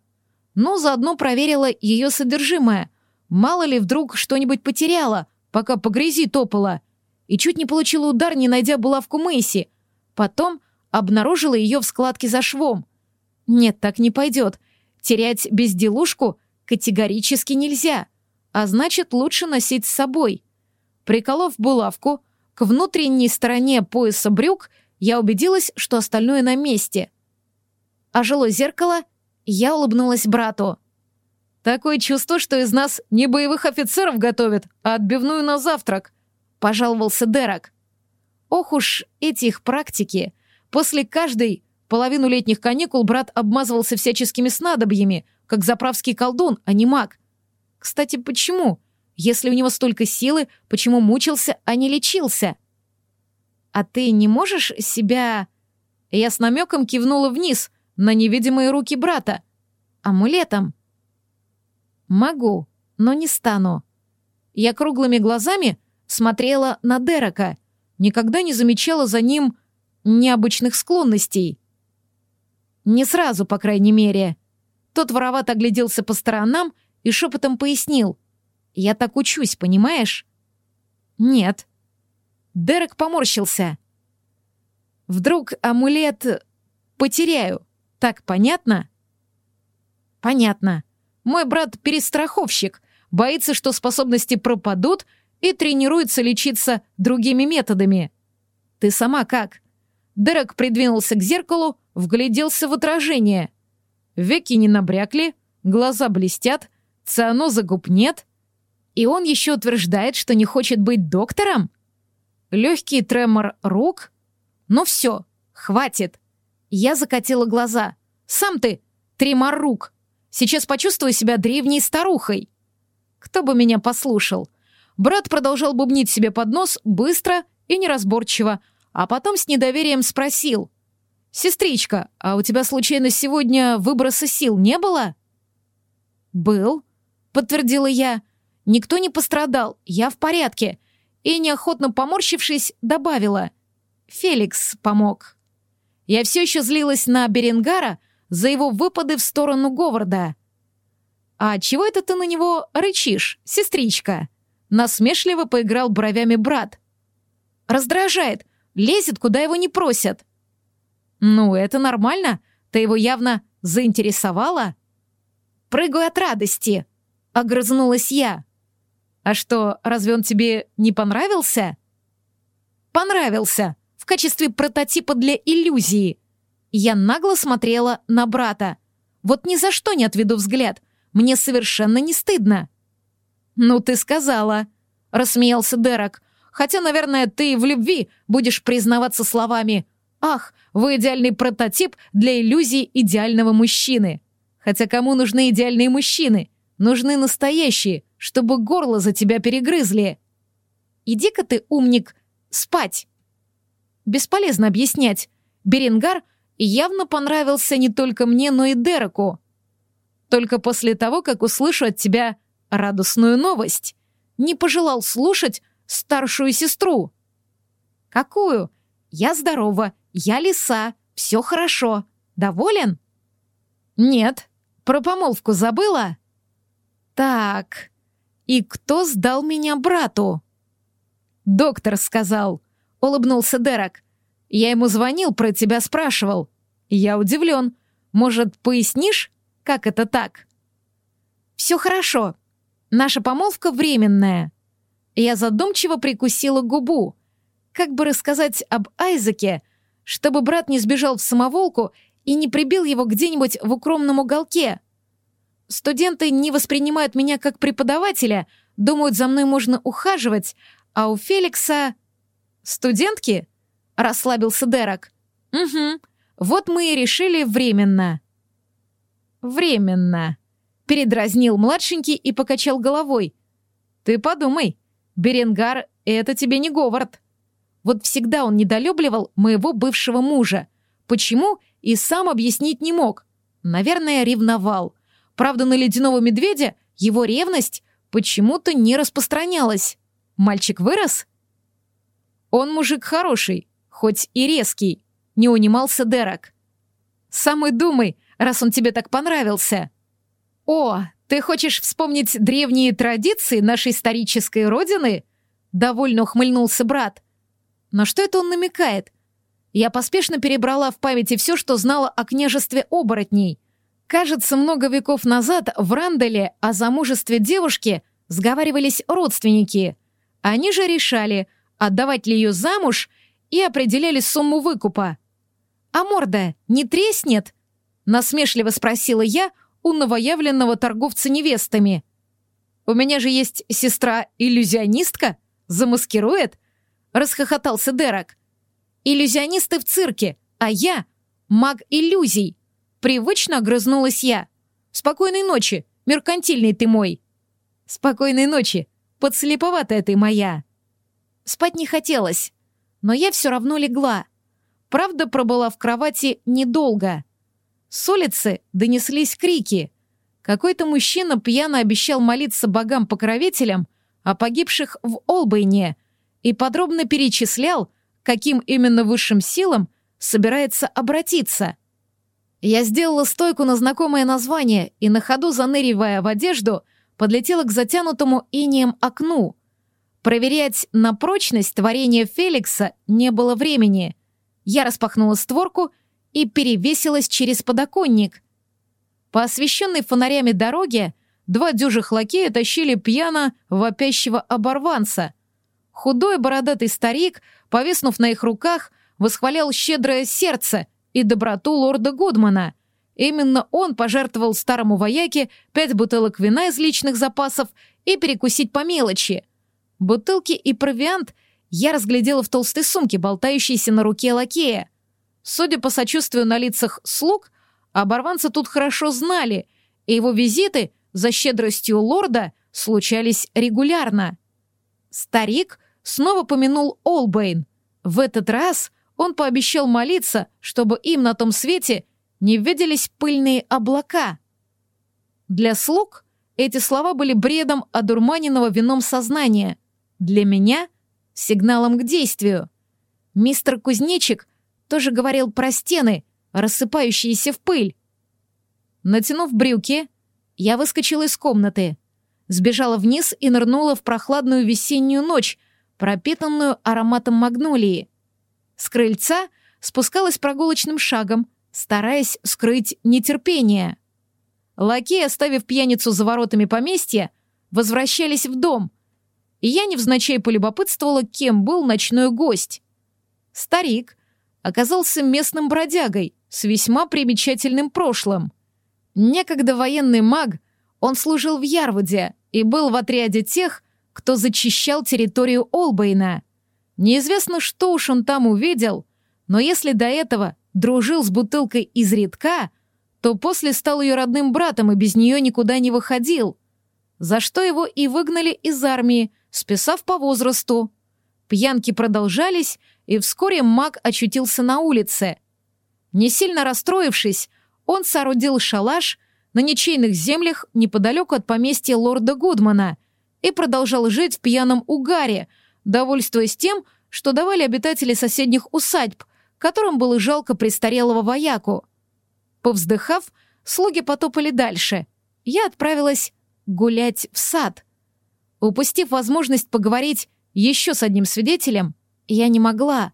S1: Но заодно проверила ее содержимое. Мало ли вдруг что-нибудь потеряла, пока по грязи топала. И чуть не получила удар, не найдя булавку Мэйси. Потом обнаружила ее в складке за швом. Нет, так не пойдет. Терять безделушку категорически нельзя. А значит, лучше носить с собой. Приколов булавку к внутренней стороне пояса брюк, я убедилась, что остальное на месте. Ожило зеркало, я улыбнулась брату. «Такое чувство, что из нас не боевых офицеров готовят, а отбивную на завтрак», — пожаловался Дерек. Ох уж эти их практики. После каждой половину летних каникул брат обмазывался всяческими снадобьями, как заправский колдун, а не маг. Кстати, почему? Если у него столько силы, почему мучился, а не лечился? А ты не можешь себя... Я с намеком кивнула вниз, на невидимые руки брата. Амулетом. Могу, но не стану. Я круглыми глазами смотрела на Дерека, никогда не замечала за ним необычных склонностей. Не сразу, по крайней мере. Тот воровато огляделся по сторонам и шепотом пояснил. «Я так учусь, понимаешь?» «Нет». Дерек поморщился. «Вдруг амулет потеряю. Так понятно?» «Понятно. Мой брат перестраховщик, боится, что способности пропадут и тренируется лечиться другими методами. Ты сама как?» Дерек придвинулся к зеркалу, вгляделся в отражение. Веки не набрякли, глаза блестят, цианоза губ нет. И он еще утверждает, что не хочет быть доктором? Легкий тремор рук? Ну все, хватит. Я закатила глаза. Сам ты, тремор рук. Сейчас почувствую себя древней старухой. Кто бы меня послушал? Брат продолжал бубнить себе под нос быстро и неразборчиво, а потом с недоверием спросил. «Сестричка, а у тебя случайно сегодня выброса сил не было?» «Был», — подтвердила я. «Никто не пострадал, я в порядке». И, неохотно поморщившись, добавила. «Феликс помог». Я все еще злилась на Беренгара за его выпады в сторону Говарда. «А чего это ты на него рычишь, сестричка?» Насмешливо поиграл бровями брат. «Раздражает, лезет, куда его не просят». «Ну, это нормально. Ты его явно заинтересовала?» «Прыгаю от радости», — огрызнулась я. «А что, разве он тебе не понравился?» «Понравился. В качестве прототипа для иллюзии». Я нагло смотрела на брата. «Вот ни за что не отведу взгляд. Мне совершенно не стыдно». «Ну, ты сказала», — рассмеялся Дерек. «Хотя, наверное, ты в любви будешь признаваться словами «Ах, вы идеальный прототип для иллюзии идеального мужчины». Хотя кому нужны идеальные мужчины? Нужны настоящие, чтобы горло за тебя перегрызли. Иди-ка ты, умник, спать. Бесполезно объяснять. Беренгар явно понравился не только мне, но и Дереку. Только после того, как услышу от тебя радостную новость. Не пожелал слушать старшую сестру. Какую? Я здорова, я лиса, все хорошо. Доволен? Нет. Про помолвку забыла? Так. И кто сдал меня брату? Доктор сказал. Улыбнулся Дерек. Я ему звонил, про тебя спрашивал. Я удивлен. Может, пояснишь, как это так? Все хорошо. Наша помолвка временная. Я задумчиво прикусила губу. Как бы рассказать об Айзеке, чтобы брат не сбежал в самоволку и не прибил его где-нибудь в укромном уголке? Студенты не воспринимают меня как преподавателя, думают, за мной можно ухаживать, а у Феликса... Студентки? Расслабился Дерек. Угу. Вот мы и решили временно. Временно. Передразнил младшенький и покачал головой. Ты подумай, Беренгар — это тебе не Говард. Вот всегда он недолюбливал моего бывшего мужа. Почему? И сам объяснить не мог. Наверное, ревновал. Правда, на ледяного медведя его ревность почему-то не распространялась. Мальчик вырос? Он мужик хороший, хоть и резкий, не унимался Дерек. Сам и думай, раз он тебе так понравился. О, ты хочешь вспомнить древние традиции нашей исторической родины? Довольно ухмыльнулся брат. На что это он намекает? Я поспешно перебрала в памяти все, что знала о княжестве оборотней. Кажется, много веков назад в Ранделе о замужестве девушки сговаривались родственники. Они же решали, отдавать ли ее замуж, и определяли сумму выкупа. «А морда не треснет?» — насмешливо спросила я у новоявленного торговца невестами. «У меня же есть сестра-иллюзионистка, замаскирует?» расхохотался Дерек. «Иллюзионисты в цирке, а я — маг иллюзий!» Привычно огрызнулась я. «Спокойной ночи, меркантильный ты мой!» «Спокойной ночи, подслеповатая ты моя!» Спать не хотелось, но я все равно легла. Правда, пробыла в кровати недолго. С улицы донеслись крики. Какой-то мужчина пьяно обещал молиться богам-покровителям о погибших в Олбейне — и подробно перечислял, каким именно высшим силам собирается обратиться. Я сделала стойку на знакомое название и на ходу, заныривая в одежду, подлетела к затянутому инеем окну. Проверять на прочность творения Феликса не было времени. Я распахнула створку и перевесилась через подоконник. По освещенной фонарями дороге два дюжих лакея тащили пьяно вопящего оборванца — Худой бородатый старик, повиснув на их руках, восхвалял щедрое сердце и доброту лорда Гудмана. Именно он пожертвовал старому вояке пять бутылок вина из личных запасов и перекусить по мелочи. Бутылки и провиант я разглядела в толстой сумке, болтающейся на руке лакея. Судя по сочувствию на лицах слуг, оборванца тут хорошо знали, и его визиты за щедростью лорда случались регулярно. Старик снова помянул Олбейн. В этот раз он пообещал молиться, чтобы им на том свете не виделись пыльные облака. Для слуг эти слова были бредом одурманенного вином сознания. Для меня — сигналом к действию. Мистер Кузнечик тоже говорил про стены, рассыпающиеся в пыль. Натянув брюки, я выскочила из комнаты, сбежала вниз и нырнула в прохладную весеннюю ночь, пропитанную ароматом магнолии. С крыльца спускалась прогулочным шагом, стараясь скрыть нетерпение. Лакеи, оставив пьяницу за воротами поместья, возвращались в дом, и я невзначай полюбопытствовала, кем был ночной гость. Старик оказался местным бродягой с весьма примечательным прошлым. Некогда военный маг, он служил в Ярвуде и был в отряде тех, кто зачищал территорию Олбейна. Неизвестно, что уж он там увидел, но если до этого дружил с бутылкой из редка, то после стал ее родным братом и без нее никуда не выходил, за что его и выгнали из армии, списав по возрасту. Пьянки продолжались, и вскоре маг очутился на улице. Не сильно расстроившись, он соорудил шалаш на ничейных землях неподалеку от поместья лорда Гудмана и продолжал жить в пьяном угаре, довольствуясь тем, что давали обитатели соседних усадьб, которым было жалко престарелого вояку. Повздыхав, слуги потопали дальше. Я отправилась гулять в сад. Упустив возможность поговорить еще с одним свидетелем, я не могла.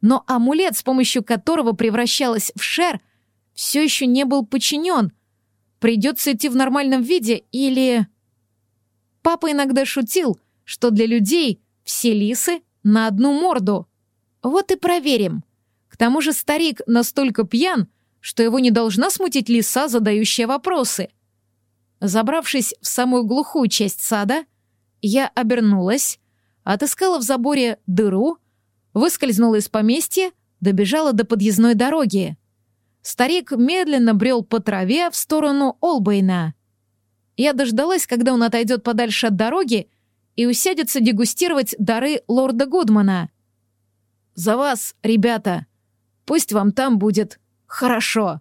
S1: Но амулет, с помощью которого превращалась в шер, все еще не был подчинен. Придется идти в нормальном виде или... Папа иногда шутил, что для людей все лисы на одну морду. Вот и проверим. К тому же старик настолько пьян, что его не должна смутить лиса, задающая вопросы. Забравшись в самую глухую часть сада, я обернулась, отыскала в заборе дыру, выскользнула из поместья, добежала до подъездной дороги. Старик медленно брел по траве в сторону Олбейна. Я дождалась, когда он отойдет подальше от дороги и усядется дегустировать дары лорда Гудмана. «За вас, ребята! Пусть вам там будет хорошо!»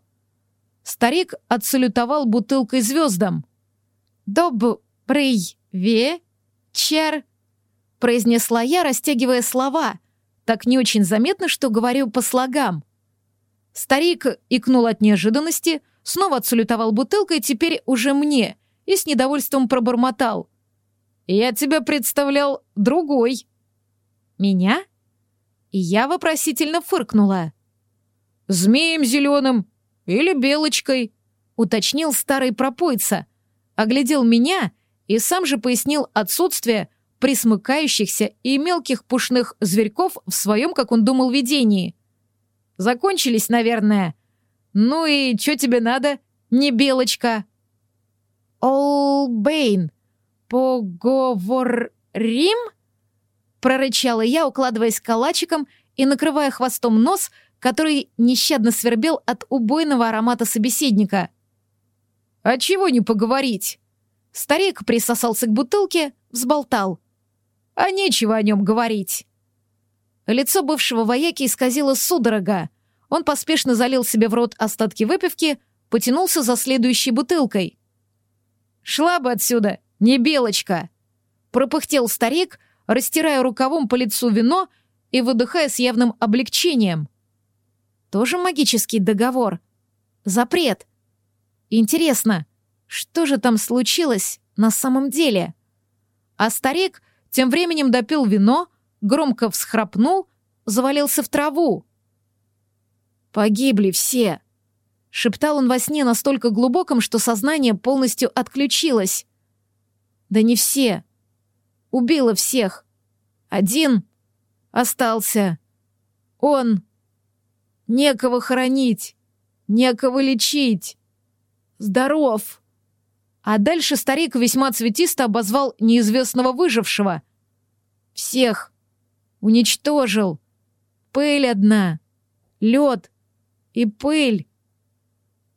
S1: Старик отсалютовал бутылкой звездам. «Добрый вечер!» произнесла я, растягивая слова. Так не очень заметно, что говорю по слогам. Старик икнул от неожиданности, снова отсалютовал бутылкой, теперь уже мне, и с недовольством пробормотал. «Я тебя представлял другой». «Меня?» Я вопросительно фыркнула. «Змеем зеленым или белочкой», — уточнил старый пропойца. Оглядел меня и сам же пояснил отсутствие присмыкающихся и мелких пушных зверьков в своем, как он думал, видении. Закончились, наверное. Ну и что тебе надо, не белочка? Олбейн, поговорим? Прорычала я, укладываясь калачиком и накрывая хвостом нос, который нещадно свербел от убойного аромата собеседника. «А чего не поговорить?» Старик присосался к бутылке, взболтал а нечего о нем говорить». Лицо бывшего вояки исказило судорога. Он поспешно залил себе в рот остатки выпивки, потянулся за следующей бутылкой. «Шла бы отсюда, не белочка!» Пропыхтел старик, растирая рукавом по лицу вино и выдыхая с явным облегчением. «Тоже магический договор? Запрет? Интересно, что же там случилось на самом деле?» А старик тем временем допил вино, громко всхрапнул, завалился в траву. «Погибли все!» — шептал он во сне настолько глубоком, что сознание полностью отключилось. «Да не все. Убило всех. Один остался. Он. Некого хоронить, некого лечить. Здоров!» А дальше старик весьма цветисто обозвал неизвестного выжившего. Всех. Уничтожил. Пыль одна. Лед. И пыль.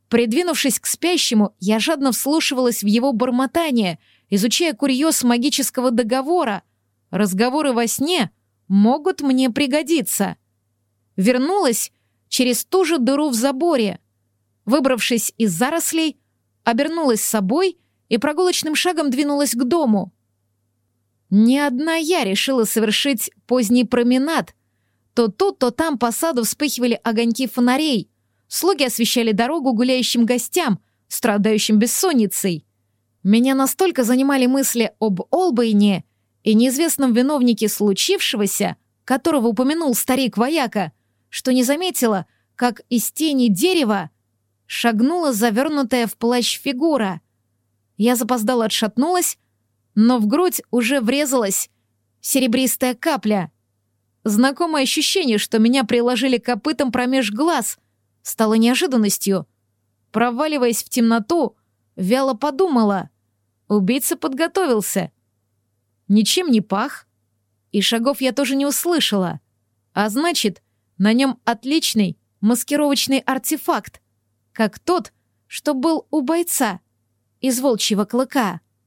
S1: Придвинувшись к спящему, я жадно вслушивалась в его бормотание, изучая курьез магического договора. Разговоры во сне могут мне пригодиться. Вернулась через ту же дыру в заборе. Выбравшись из зарослей, обернулась собой и прогулочным шагом двинулась к дому. Не одна я решила совершить поздний променад. То тут, то там по саду вспыхивали огоньки фонарей. Слуги освещали дорогу гуляющим гостям, страдающим бессонницей. Меня настолько занимали мысли об Олбейне и неизвестном виновнике случившегося, которого упомянул старик-вояка, что не заметила, как из тени дерева шагнула завернутая в плащ фигура. Я запоздала отшатнулась, но в грудь уже врезалась серебристая капля. Знакомое ощущение, что меня приложили копытом промеж глаз, стало неожиданностью. Проваливаясь в темноту, вяло подумала. Убийца подготовился. Ничем не пах, и шагов я тоже не услышала. А значит, на нем отличный маскировочный артефакт — как тот, что был у бойца из волчьего клыка.